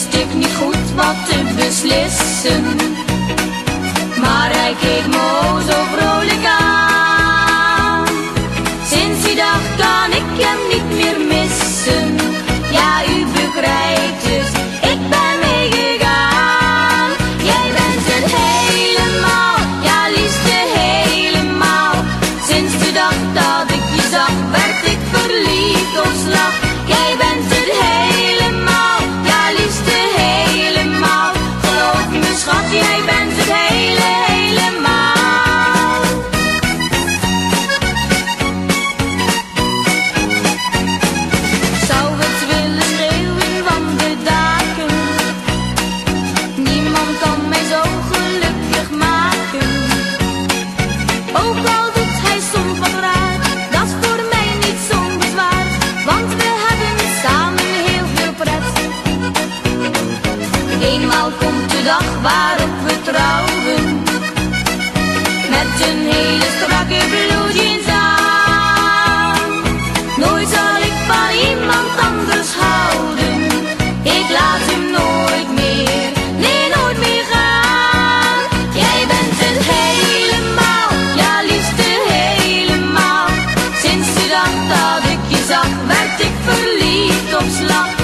wist ik niet goed wat te beslissen. Maar hij keek me zo vrolijk aan. Sinds die dag Ook al doet hij soms wat raar, dat is voor mij niet zo'n bezwaar. Want we hebben samen heel veel pret. Eenmaal komt de dag waarop we trouwen. Met een hele strakke. dat ik je zag, werd ik verliefd op slag.